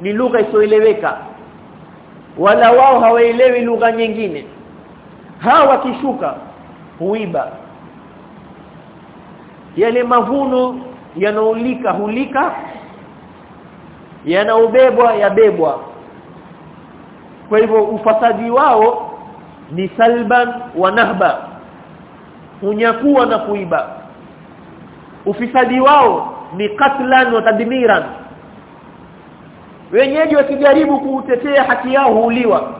ni lugha isoeleweka wala wao hawaelewi lugha nyingine. Hawa wakishuka huiba. Yale mavuno yanaulika hulika yanaubebwa yabebwa. Kwa hivyo ufasadi wao ni salban wa nahba hunyakua na kuiba ufisadi wao ni katlan wa tadmiran. Wenyeji wakijaribu kuutetea haki yao huuliwa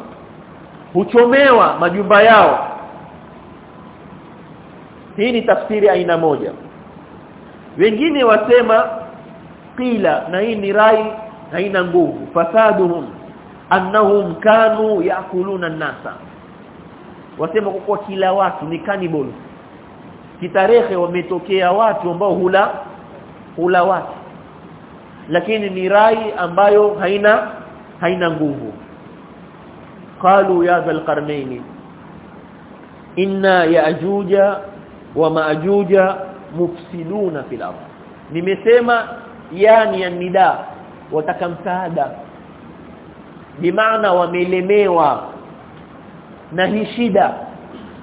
huchomewa majumba yao. Hii ni tafsiri aina moja. Wengine wasema qila na hii ni rai haina nguvu. Fasaduhum annahum kanu yakuluna nasa wasema kwa kila watu ni cannibal kitarehe wametokea watu ambao hula hula watu. Lakini ni rai ambayo haina haina nguvu. Qalu ya zal qarnaini inna yaajuja wa maajuja mufsiduna fil ardh nimesema yani ya nida wataka msaada. Bimaana wamelemewa na hii shida.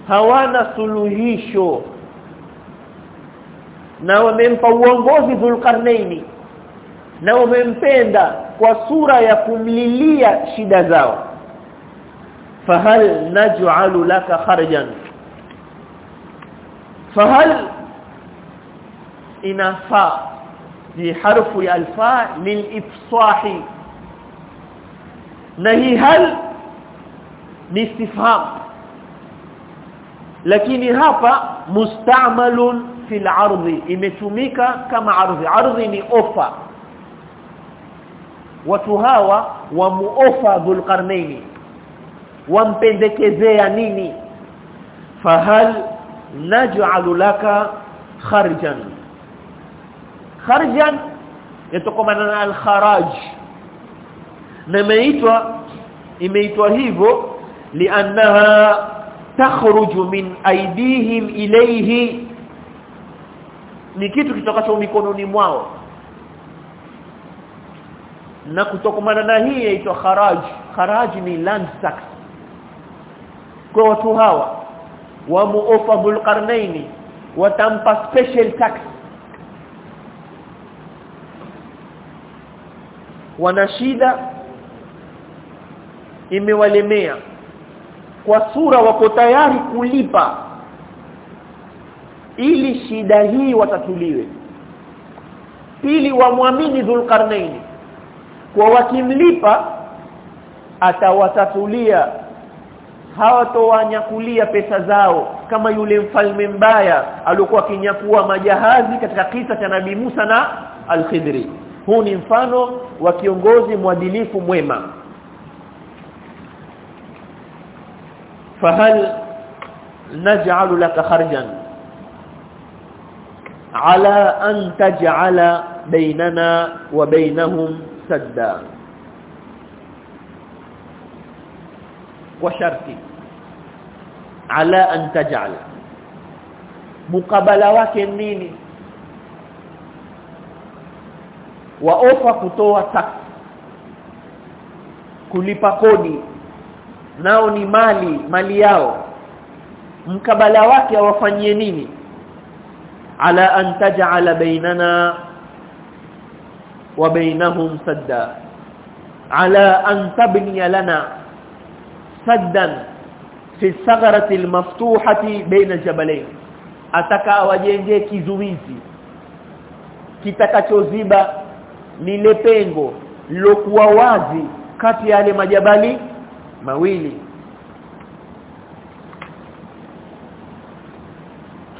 Hawana suluhisho na wamempa uongozi Dhulqarnaini na wamempenda kwa sura ya kumlilia shida zao. Fahal naj'alu laka kharjan fahal inafaa ni harfu ya alfa lilifsahi na hi hal ni istifham lakini hapa mustamalun fil ardhi imetumika kama ardhi ardhi ni ofa watu hawa wamuofa dhulqarnaini wampendekezea nini fahal naj'alu laka kharjan kharjan yatokomana na al-kharaj na imeitwa imeitwa hivyo liannaha takhruju min aidihim ilayhi ni kitu kitokacho mikononi mwao. Na kutokumana na hii inaitwa kharaj. Kharaj ni land tax. Kwa watu hawa wa muofa bulqarnaini watampa special tax. Wana shida imewalemea. Kwa sura wako tayari kulipa ili shida hii watatuliwe. Pili wamwamini dhulqarnaini kwa wakimlipa atawatatulia. Hawatowanyakulia pesa zao kama yule mfalme mbaya aliyokuwa kinyakua majahazi katika kisa cha nabii Musa na Al-Khidri. Huu ni mfano wa kiongozi mwadilifu mwema. Fahal naj'alu laka kharjan ala an taj'ala bainana wa bainahum sadda kwa sharti ala an taj'ala mukabala wake nini waofa kutoa tax kulipa kodi nao ni mali mali yao mkabala wake awafanyie nini ala an taj'ala bainana wa bainahum sadda ala an tabniya lana saddan fi sagharati almaftuhati baina jabalayn ataka wajenge kizuizi kitakachoziba lile pengo lilokuwa wazi kati ya yale majabali mawili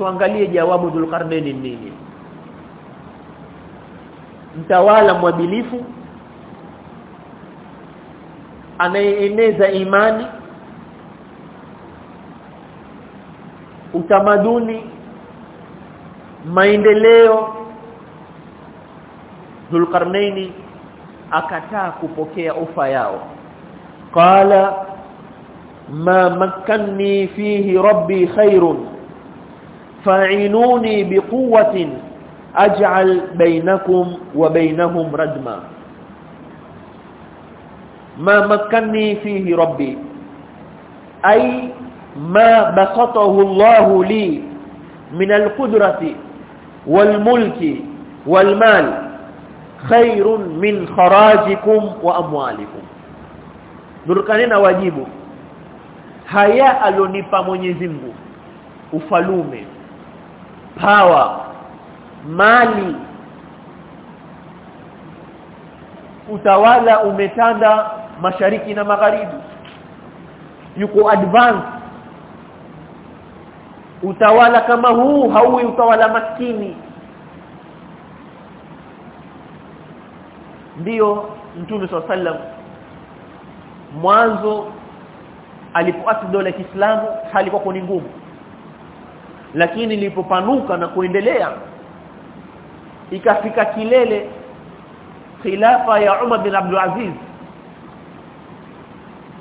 tuangalie jawabu dhulqarnaini nini? Mtawala mwadilifu anayeeneza imani utamaduni maendeleo. Dhulqarnaini akataa kupokea ofa yao. Qala ma makkanni fihi rabbi khairun fa'inuni biquwwatin aj'al bainakum wa bainahum radma ma makkanni fihi rabbi ay ma basatahu Allah li min al-qudrati wal-mulki wal-mal khairun min kharajikum wa amwalikum Nurkanena wajibu haya alonipa Mwenyezi Mungu ufalume power mali. Utawala umetanda mashariki na magharibi. Yuko advance utawala kama huu haui utawala maskini. Ndiyo mtume sallam mwanzo alipoasi dola ya Kiislamu halikuwa ni ngumu lakini ilipopanuka na kuendelea ikafika kilele khilafa ya Umar bin Abdul Aziz.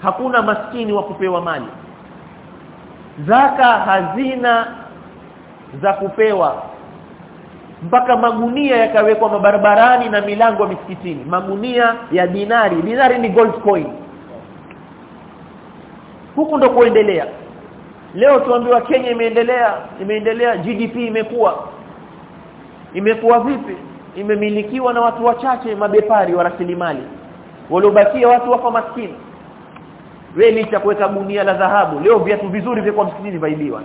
Hakuna maskini wa kupewa mali. Zaka hazina za kupewa. Mpaka magunia yakawekwa mabarabarani na milango ya misikitini. Magunia ya dinari. Dinari ni gold coin. Huku ndo kuendelea leo tuambiwa Kenya imeendelea imeendelea GDP imekuwa. Imekuwa vipi? Imemilikiwa na watu wachache mabepari wa rasilimali. Waliobakia watu wako maskini. Wewe licha kuweka gunia la dhahabu leo viatu vizuri vya kwa msikitini vaibiwa.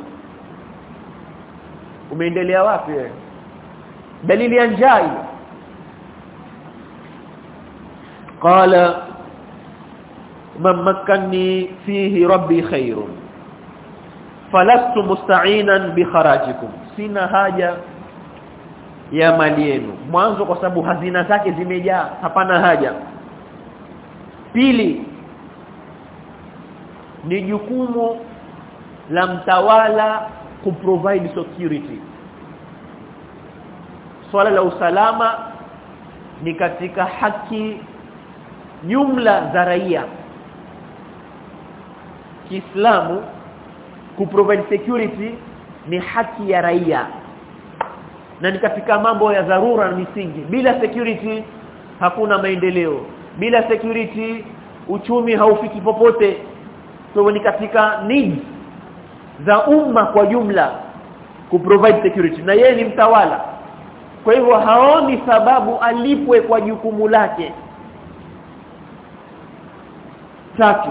Umeendelea wapi dalili ya njaa qala man makkani fihi rabbi khairun falastu musta'inan bi kharajikum. Sina haja ya mali yenu. Mwanzo kwa sababu hazina zake zimejaa hapana haja. Pili ni jukumu la mtawala kuprovide security. Swala la usalama ni katika haki jumla za raia. Kiislamu kuprovide security ni haki ya raia. Na ni katika mambo ya dharura na misingi. Bila security hakuna maendeleo. Bila security uchumi haufiki popote. Kwa ni katika needs za umma kwa jumla kuprovide security. Na yeye ni mtawala. Kwa hivyo haoni sababu alipwe kwa jukumu lake. Tatu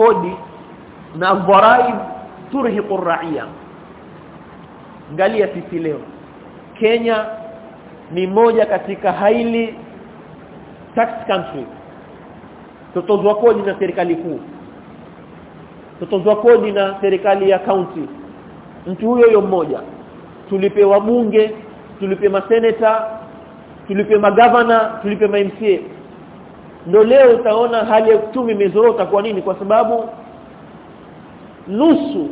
kodi na dharaib turhiqu raia ngalia sisi leo. Kenya ni moja katika highly tax country. Totozwa kodi na serikali kuu. Totozwa kodi na serikali ya county. Mtu huyo huyo mmoja. Tulipe wabunge tulipe maseneta tulipe magavana tulipe ma MCA ndio leo utaona hali ya uchumi imezorota. Kwa nini? Kwa sababu nusu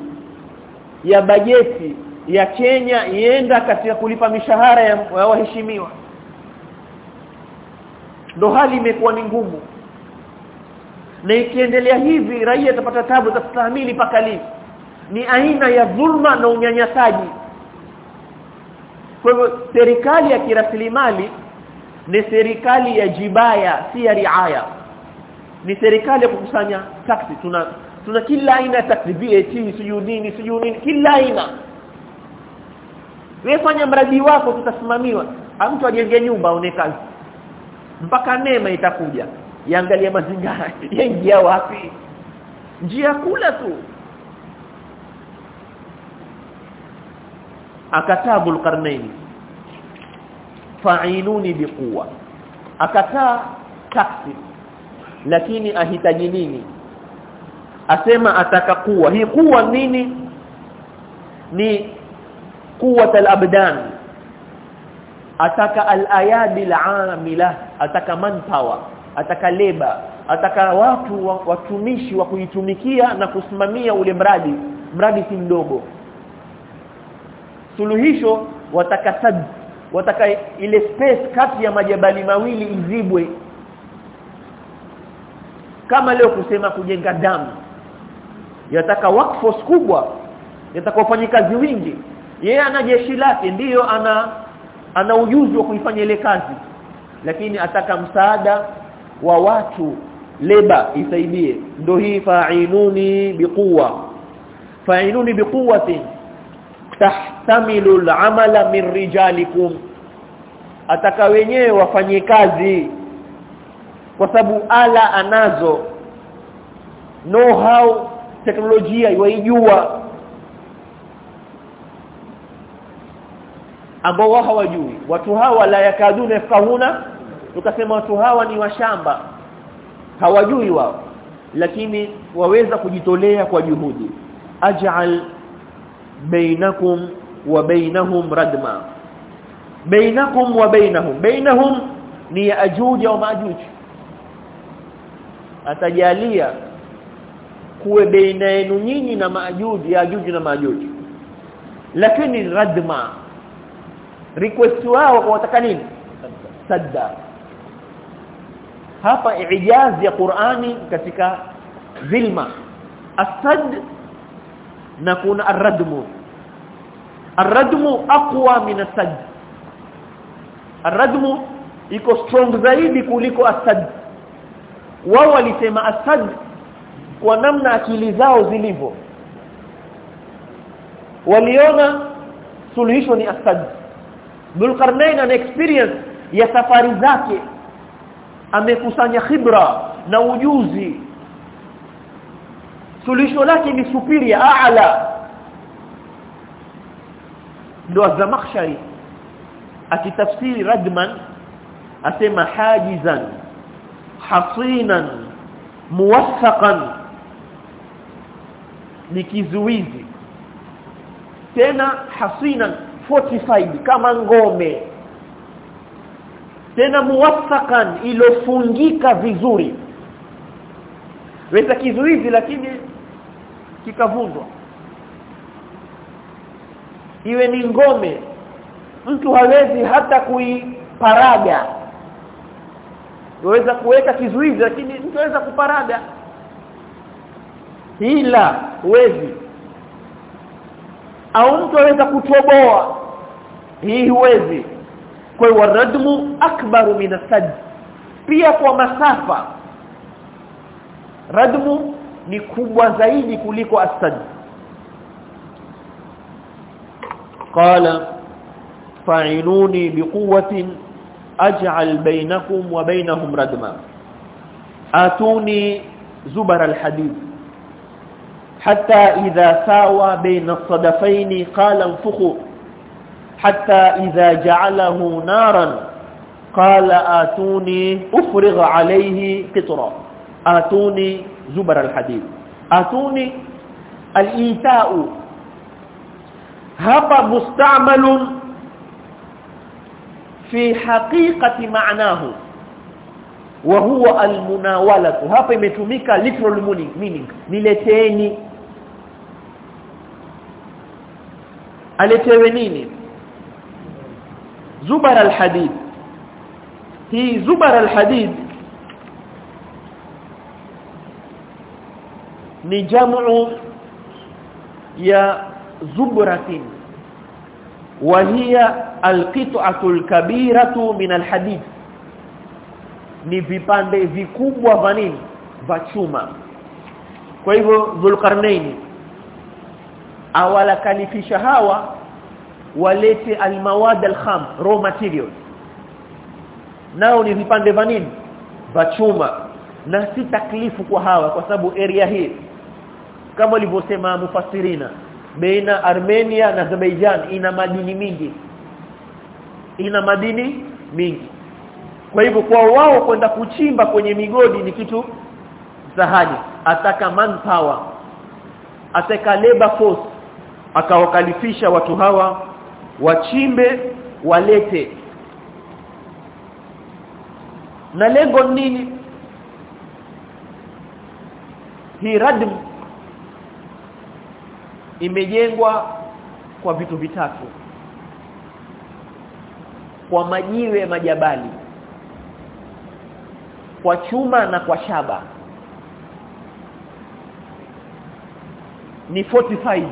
ya bajeti ya Kenya ienda katika kulipa mishahara ya, waheshimiwa. Ndo hali imekuwa ni ngumu. Na ikiendelea hivi raia atapata tabu za kustahimili paka lini? Ni aina ya dhulma na unyanyasaji. Kwa hivyo serikali ya kirasilimali ni serikali ya jibaya si ya riaya. Ni serikali ya kukusanya taksi tuna tuna kila aina ya taksi VAT sijui nini sijui nini kila aina. Wewe fanya mradi wako tutasimamiwa. Mtu ajenge nyumba aone kazi. Mpaka neema itakuja. Yaangalia mazingira yaingia wapi? Njia kula tu. Akataa bulqarnain fa'inuni biquwa akataa taksi lakini ahitaji nini? Asema ataka kuwa hii kuwa nini? Ni quwwat al-abdan. Ataka al-ayadi al-amila ataka manpower ataka leba ataka watu watumishi wa kuitumikia na kusimamia ule mradi. Mradi si mdogo. Suluhisho wataka sad wataka ile space kati ya majabali mawili izibwe. Kama leo kusema kujenga damu yataka workforce kubwa yataka wafanyikazi wingi. Yeye ana jeshi lake ndiyo ana ana ujuzi wa kuifanya ile kazi. Lakini ataka msaada wa watu leba isaidie. Ndio hii fa'inuni biquwa fa'inuni biquwatin tahtamilu al'amala min rijalikum. Ataka wenyewe wafanye kazi. Kwa sababu ala anazo. Know how teknolojia iwaijua. Ambao wao hawajui. Watu hawa la yakaduna yafahuna tukasema watu hawa ni washamba hawajui wao. Lakini waweza kujitolea kwa juhudi. Aj'al bainakum wa bainahum radma. Bainakum wa bainahum. Bainahum ni ajuj au majuj atajalia kuwe baina yenu nyinyi na majuj ya ajuj na majuj lakini radma request wao kwa wataka nini? Sadda. Hapa ijaz ya Qur'ani katika zilma asad na kuna arradmu. Arradmu aqwa min asad arradmu iko strong zaidi kuliko asad wao walisema asad kwa namna akili zao zilivyo. Waliona suluhisho ni asad Dhulqarnain ana experience ya safari zake amekusanya khibra na ujuzi suluhisho lake ni superior aala ndo azamakhshari akitafsiri radman asema hajizan hasinan muwaffaqan ni kizuizi. Tena hasinan fortified kama ngome. Tena muwaffaqan ilofungika vizuri. Weza kizuizi lakini kikavundwa iwe ni ngome mtu hawezi hata kuiparaga. Waweza kuweka kizuizi lakini mtu aweza kuparaga. Ila huwezi. Au mtu aweza kutoboa. Hii huwezi. Kwa hiyo radmu akbaru min pia kwa masafa. Radmu ni kubwa zaidi kuliko asad qala fa'inuni biquwwatin aj'al bainakum wa bainahum radma atuni zubar alhadid حتى إذا ساوى بين الصدفين قال انفخوا حتى إذا جعله نارا قال آتوني أفرغ عليه قطرا آتوني زبر الحديد. اتوني الإيتاء. هذا مستعمل في حقيقة معناه. وهو المناولة. هذا يمتمك literal meaning meaning. نلتهني aletewe nini zubara alhadid hi zubara ni jamu ya zubratin wa hiya alqit'atu alkabiratu min alhadid. Ni vipande vikubwa vya nini? Vya chuma. Kwa hivyo Dhulqarnain awala kalifisha hawa walete almawad alkham raw materials nao ni vipande vya nini? Vya chuma. Na si taklifu kwa hawa kwa sababu area hii kama walivyosema mufasirina baina Armenia na Azerbaijan ina madini mingi. Ina madini mingi. Kwa hivyo kwa wao kwenda kuchimba kwenye migodi ni kitu sahali ataka manpower ataka labor force akawakalifisha watu hawa wachimbe walete. Na lengo nini? Hii radm imejengwa kwa vitu vitatu. Kwa majiwe majabali. Kwa chuma na kwa shaba. Ni 45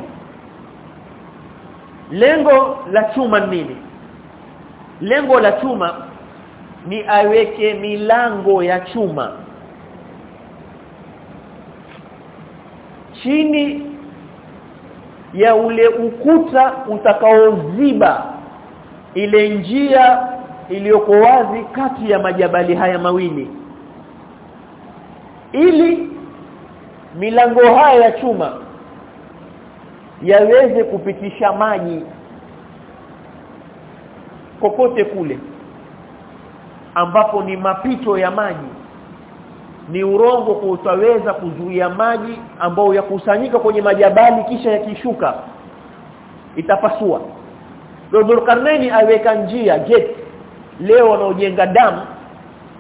lengo la chuma nini? Lengo la chuma ni aweke milango ya chuma. Chini ya ule ukuta utakaoziba ile njia iliyoko wazi kati ya majabali haya mawili. Ili milango haya ya chuma yaweze kupitisha maji kokote kule ambapo ni mapito ya maji ni urongo kwa utaweza kuzuia maji ambao yakusanyika kwenye majabali kisha yakishuka. Itapasua. Dhulkarnaini aweka njia gate. Leo wanaojenga damu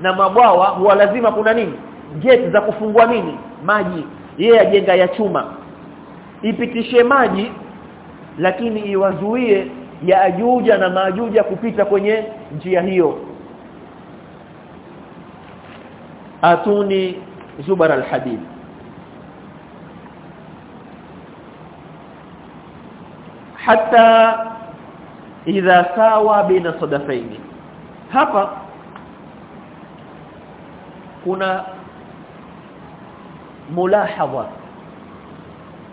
na mabwawa huwa lazima kuna nini? Gate za kufungua nini? Maji. Yeye ajenga ya chuma. Ipitishe maji lakini iwazuie ya ajuja na majuja kupita kwenye njia hiyo atuni zubar alhadid. Hatta idha sawa baina sadafaini hapa kuna mulahadha.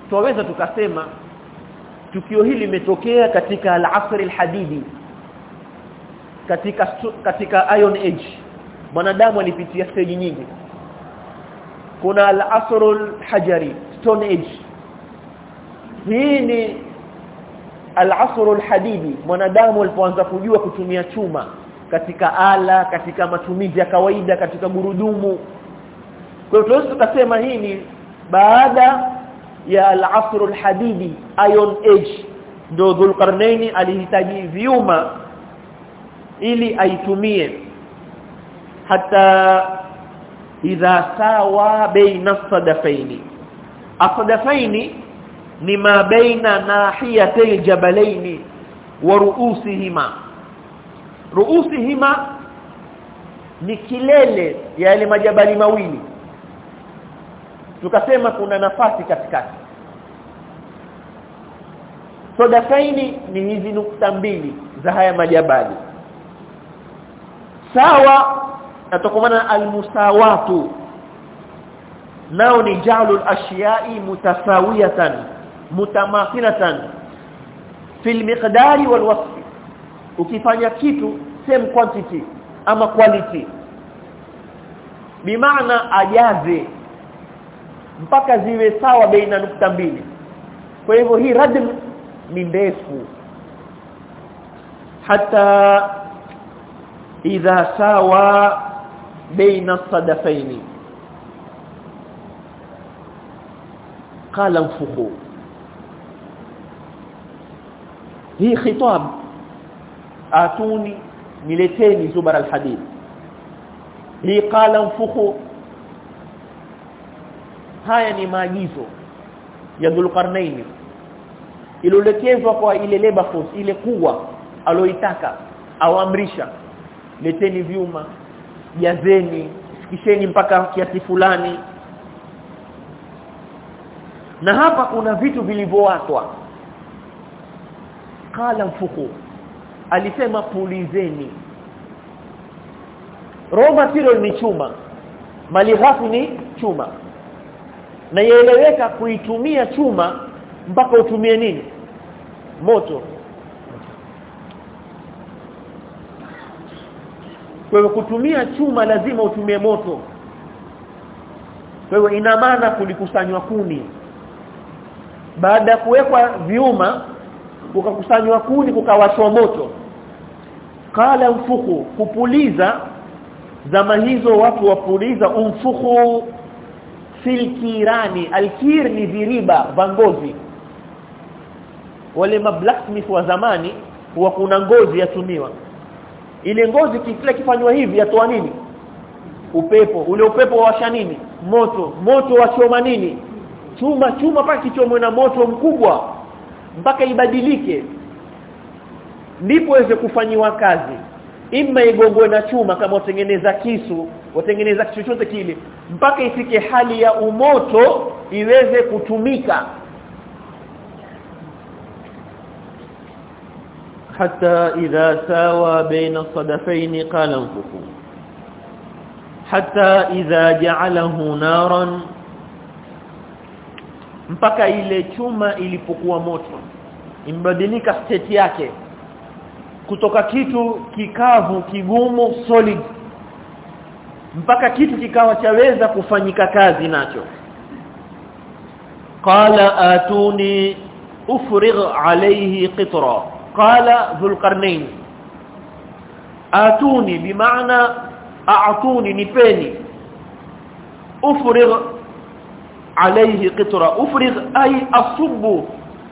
Tuweza tukasema tukio hili limetokea katika al-asr al-hadidi katika katika iron age mwanadamu alipitia stage nyingi. Kuna al-asr al-hajari stone age. Hii ni al-asr al-hadidi mwanadamu alipoanza kujua kutumia chuma katika ala katika matumizi ya kawaida katika gurudumu. Kwa hiyo tunaweza tukasema hii ni baada ya al-asr al-hadidi iron age. Ndio dhulqarnaini alihitaji vyuma ili aitumie hata idha sawa baina sadafaini. Asadafaini ni ma baina nahiyatay jabalaini wa ru'usihima. Ru'usihima ni kilele ya yale majabali mawili. Tukasema kuna nafasi katikati. Sadafaini ni hizi nukta mbili za haya majabali. Sawa natokomana almusawatu. Nao ni jalul ashiyai mutasawiyatan mutamathilatan fil miqdari wal ukifanya kitu same quantity ama quality. Bimaana ajaze mpaka ziwe sawa baina nukta mbili. Kwa hivyo hii radm ni ndefu. Hata idha sawa baina sadafaini qala mfuhu hii khitab atuni nileteni zubar alhadid. Hii qala mfuhu haya ni maagizo ya Dhulqarnain ilolekezwa kwa ile labor force ile kuwa aloitaka awamrisha leteni vyuma jazeni fikisheni mpaka kiasi fulani. Na hapa kuna vitu vilivyowatwa kala mfuku alisema pulizeni. Roma material ni chuma mali ghafi ni chuma. Na yeleweka kuitumia chuma mpaka utumie nini? Moto kwa hivyo kutumia chuma lazima utumie moto. Kwa hiyo ina maana kulikusanywa kuni. Baada ya kuwekwa viuma kukakusanywa kuni kukawashwa moto. Kala mfuku kupuliza zama hizo watu wapuliza umfuku filkirani alkir ni viriba vangozi wale mablacksmith wa zamani huwa kuna ngozi yatumiwa ile ngozi kile kifanywa hivi yatoa nini? Upepo. Ule upepo washa nini? Moto. Moto wachoma nini? Chuma. Chuma paka kichomwe na moto mkubwa mpaka ibadilike. Ndipo iweze kufanyiwa kazi. Imma igongwe na chuma kama watengeneza kisu utengeneza chochote kile mpaka ifike hali ya umoto iweze kutumika حتى إذا ساوى بين الصدفين قال انفخوا حتى إذا جعله نارا mpaka ile chuma ilipokuwa moto imbadilika state yake kutoka kitu kikavu kigumu solid mpaka kitu kikawa chaweza kufanyika kazi nacho qala atuni ufrigh alayhi qitra qala dhulqarnain atuni bimaana a'tuni nipeni. Ufrigh alayhi qitra ufrigh ay asubbu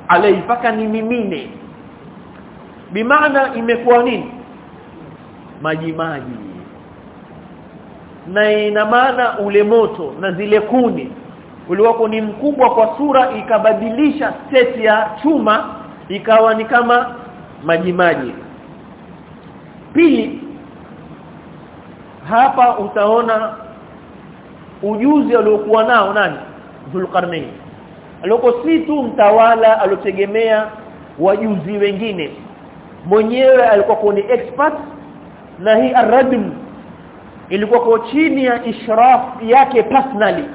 alayhi faka ni mimine bimaana imekuwa nini? Maji maji. Na ina maana ule moto na zile kuni uliwako ni mkubwa kwa sura ikabadilisha seti ya chuma ikawa ni kama maji maji pili hapa utaona ujuzi aliokuwa nao nani? Dhulqarnain aloko si tu mtawala aliotegemea wajuzi wengine. Mwenyewe alikuwa ni expert na hii aradm ilikuwa kwa chini ya ishraf yake personally.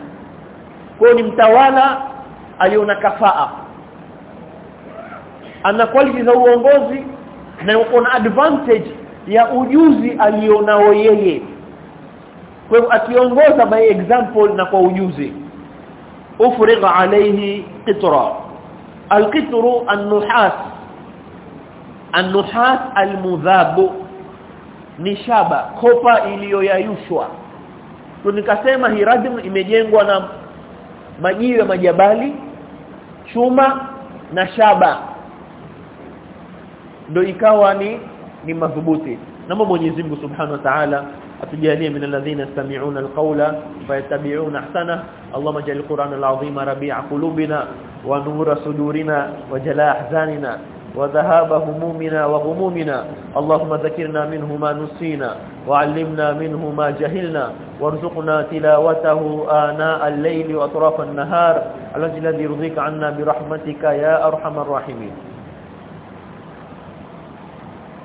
Kwa ni mtawala aliona kafaa ana quality za uongozi na yuko na advantage ya ujuzi alionao yeye. Kwa hivyo akiongoza by example na kwa ujuzi. Ufrigha alayhi qitra. Alqitru an-nuhas. An-nuhas al-mudhab. Ni shaba kopa iliyoyayushwa. Tunikasema rajm imejengwa na majiwe majabali chuma na shaba ndo ikawa ni ni madhubuti naomba Mwenyezi Mungu Subhanahu wa Ta'ala atujalie min alladhina yastami'una alqawla fayattabi'una ahsana Allahumma ij'al al-Qur'ana al-'azima rabi'a qulubina wa nura sudurina wa jalaa ahzanina وذهاب همومنا وغمومنا اللهم ذكرنا منه ما نسينا وعلمنا منه ما جهلنا وارزقنا تلاوته آناء الليل وأطراف النهار الذي يرضيك عنا برحمتك يا أرحم الراحمين